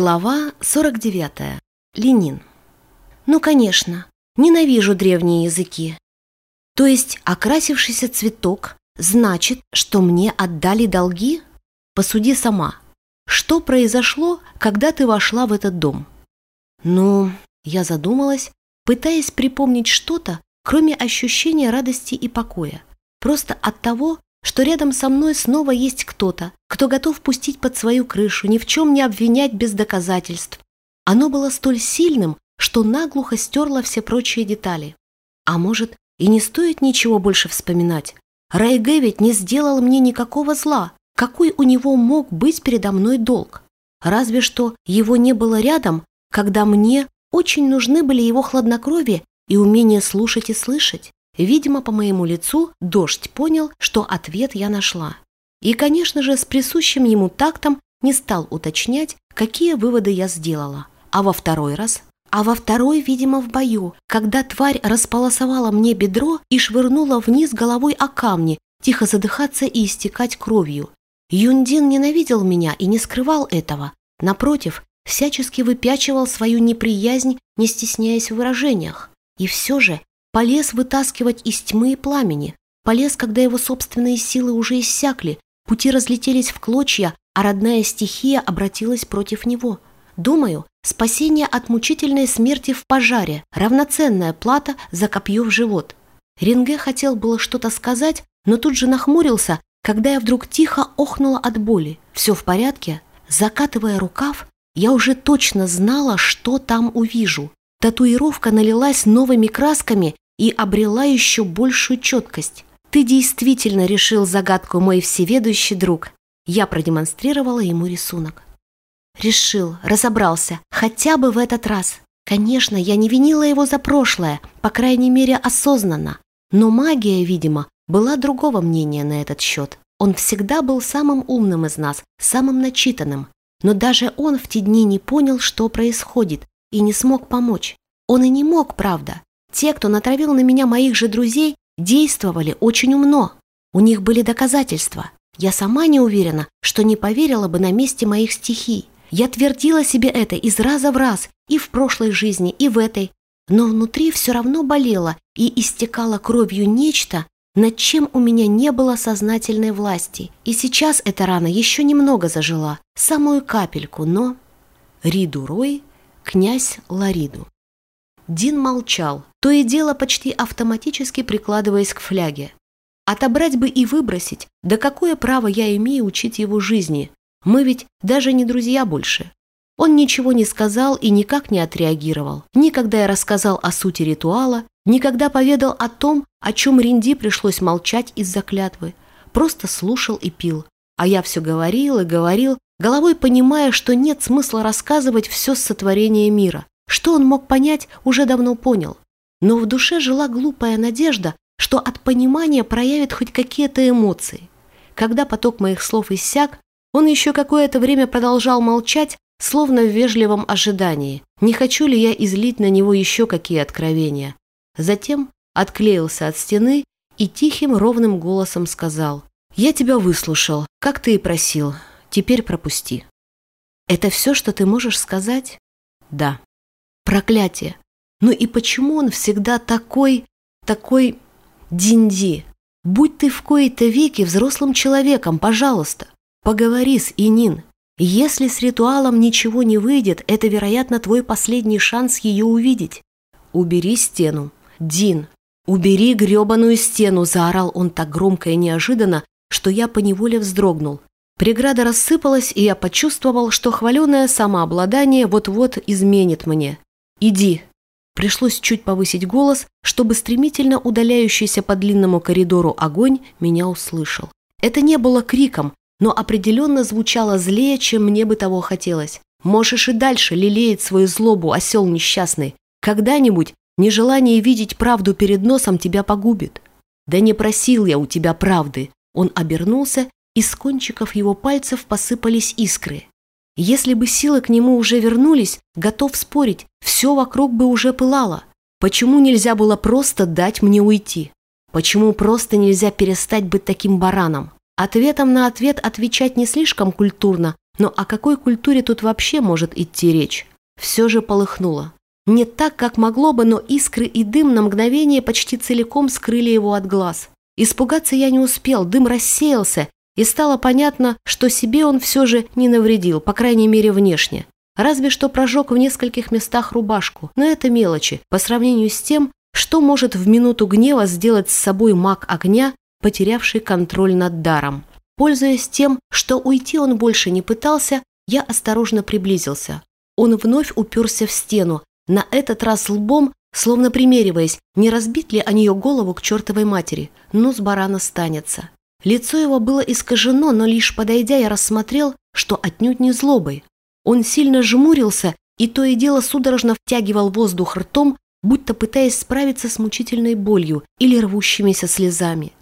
Глава 49. Ленин. Ну, конечно, ненавижу древние языки. То есть окрасившийся цветок значит, что мне отдали долги? Посуди сама. Что произошло, когда ты вошла в этот дом? Ну, я задумалась, пытаясь припомнить что-то, кроме ощущения радости и покоя. Просто от того, что рядом со мной снова есть кто-то, кто готов пустить под свою крышу, ни в чем не обвинять без доказательств. Оно было столь сильным, что наглухо стерло все прочие детали. А может, и не стоит ничего больше вспоминать. Райге ведь не сделал мне никакого зла. Какой у него мог быть передо мной долг? Разве что его не было рядом, когда мне очень нужны были его хладнокровие и умение слушать и слышать. Видимо, по моему лицу дождь понял, что ответ я нашла. И, конечно же, с присущим ему тактом не стал уточнять, какие выводы я сделала. А во второй раз? А во второй, видимо, в бою, когда тварь располосовала мне бедро и швырнула вниз головой о камни, тихо задыхаться и истекать кровью. Юндин ненавидел меня и не скрывал этого. Напротив, всячески выпячивал свою неприязнь, не стесняясь в выражениях. И все же Полез вытаскивать из тьмы и пламени. Полез, когда его собственные силы уже иссякли, пути разлетелись в клочья, а родная стихия обратилась против него. Думаю, спасение от мучительной смерти в пожаре – равноценная плата за копье в живот. Ренге хотел было что-то сказать, но тут же нахмурился, когда я вдруг тихо охнула от боли. «Все в порядке?» Закатывая рукав, я уже точно знала, что там увижу. Татуировка налилась новыми красками и обрела еще большую четкость. «Ты действительно решил загадку, мой всеведущий друг!» Я продемонстрировала ему рисунок. Решил, разобрался, хотя бы в этот раз. Конечно, я не винила его за прошлое, по крайней мере осознанно. Но магия, видимо, была другого мнения на этот счет. Он всегда был самым умным из нас, самым начитанным. Но даже он в те дни не понял, что происходит, и не смог помочь. Он и не мог, правда. Те, кто натравил на меня моих же друзей, действовали очень умно. У них были доказательства. Я сама не уверена, что не поверила бы на месте моих стихий. Я твердила себе это из раза в раз, и в прошлой жизни, и в этой. Но внутри все равно болело и истекало кровью нечто, над чем у меня не было сознательной власти. И сейчас эта рана еще немного зажила, самую капельку, но... Риду Рой князь Лариду. Дин молчал, то и дело почти автоматически прикладываясь к фляге. Отобрать бы и выбросить, да какое право я имею учить его жизни? Мы ведь даже не друзья больше. Он ничего не сказал и никак не отреагировал. Ни когда я рассказал о сути ритуала, ни когда поведал о том, о чем Ринди пришлось молчать из-за клятвы. Просто слушал и пил. А я все говорил и говорил, головой понимая, что нет смысла рассказывать все с сотворения мира. Что он мог понять, уже давно понял. Но в душе жила глупая надежда, что от понимания проявит хоть какие-то эмоции. Когда поток моих слов иссяк, он еще какое-то время продолжал молчать, словно в вежливом ожидании, не хочу ли я излить на него еще какие откровения. Затем отклеился от стены и тихим ровным голосом сказал «Я тебя выслушал, как ты и просил. Теперь пропусти». «Это все, что ты можешь сказать?» «Да». «Проклятие! Ну и почему он всегда такой, такой динди? Будь ты в кои-то веки взрослым человеком, пожалуйста. Поговори с Инин. Если с ритуалом ничего не выйдет, это, вероятно, твой последний шанс ее увидеть. Убери стену. Дин, убери гребаную стену, заорал он так громко и неожиданно, что я поневоле вздрогнул. Преграда рассыпалась, и я почувствовал, что хваленое самообладание вот-вот изменит мне. «Иди!» Пришлось чуть повысить голос, чтобы стремительно удаляющийся по длинному коридору огонь меня услышал. Это не было криком, но определенно звучало злее, чем мне бы того хотелось. Можешь и дальше лелеять свою злобу, осел несчастный. Когда-нибудь нежелание видеть правду перед носом тебя погубит. Да не просил я у тебя правды. Он обернулся из кончиков его пальцев посыпались искры. Если бы силы к нему уже вернулись, готов спорить, все вокруг бы уже пылало. Почему нельзя было просто дать мне уйти? Почему просто нельзя перестать быть таким бараном? Ответом на ответ отвечать не слишком культурно, Но о какой культуре тут вообще может идти речь? Все же полыхнуло. Не так, как могло бы, но искры и дым на мгновение почти целиком скрыли его от глаз. Испугаться я не успел, дым рассеялся, и стало понятно, что себе он все же не навредил, по крайней мере внешне. Разве что прожег в нескольких местах рубашку, но это мелочи по сравнению с тем, что может в минуту гнева сделать с собой маг огня, потерявший контроль над даром. Пользуясь тем, что уйти он больше не пытался, я осторожно приблизился. Он вновь уперся в стену, на этот раз лбом, словно примериваясь, не разбит ли о нее голову к чертовой матери, но с барана станется. Лицо его было искажено, но лишь подойдя я рассмотрел, что отнюдь не злобой. Он сильно жмурился и то и дело судорожно втягивал воздух ртом, будто пытаясь справиться с мучительной болью или рвущимися слезами.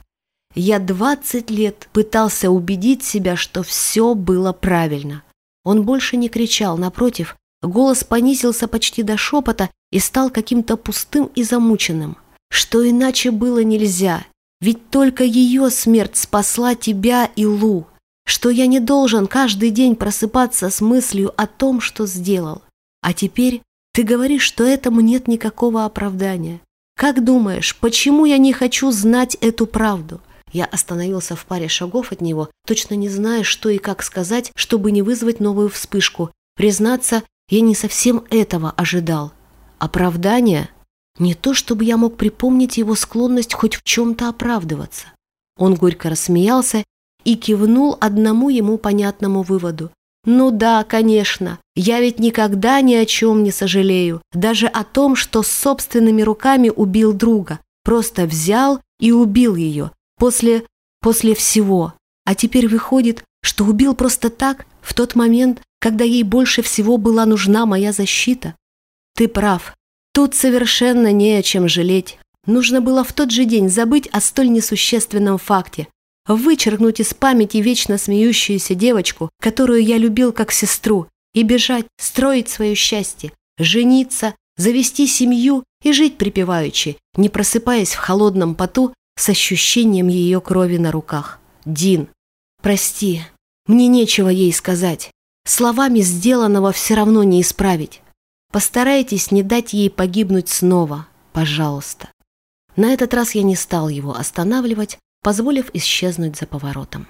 Я двадцать лет пытался убедить себя, что все было правильно. Он больше не кричал, напротив, голос понизился почти до шепота и стал каким-то пустым и замученным. Что иначе было нельзя, ведь только ее смерть спасла тебя и Лу, что я не должен каждый день просыпаться с мыслью о том, что сделал. А теперь ты говоришь, что этому нет никакого оправдания. Как думаешь, почему я не хочу знать эту правду? Я остановился в паре шагов от него, точно не зная, что и как сказать, чтобы не вызвать новую вспышку. Признаться, я не совсем этого ожидал. Оправдание? Не то, чтобы я мог припомнить его склонность хоть в чем-то оправдываться. Он горько рассмеялся и кивнул одному ему понятному выводу. «Ну да, конечно, я ведь никогда ни о чем не сожалею, даже о том, что собственными руками убил друга, просто взял и убил ее, после... после всего. А теперь выходит, что убил просто так, в тот момент, когда ей больше всего была нужна моя защита. Ты прав, тут совершенно не о чем жалеть. Нужно было в тот же день забыть о столь несущественном факте, вычеркнуть из памяти вечно смеющуюся девочку, которую я любил как сестру, и бежать, строить свое счастье, жениться, завести семью и жить припеваючи, не просыпаясь в холодном поту с ощущением ее крови на руках. Дин, прости, мне нечего ей сказать. Словами сделанного все равно не исправить. Постарайтесь не дать ей погибнуть снова, пожалуйста. На этот раз я не стал его останавливать, позволив исчезнуть за поворотом.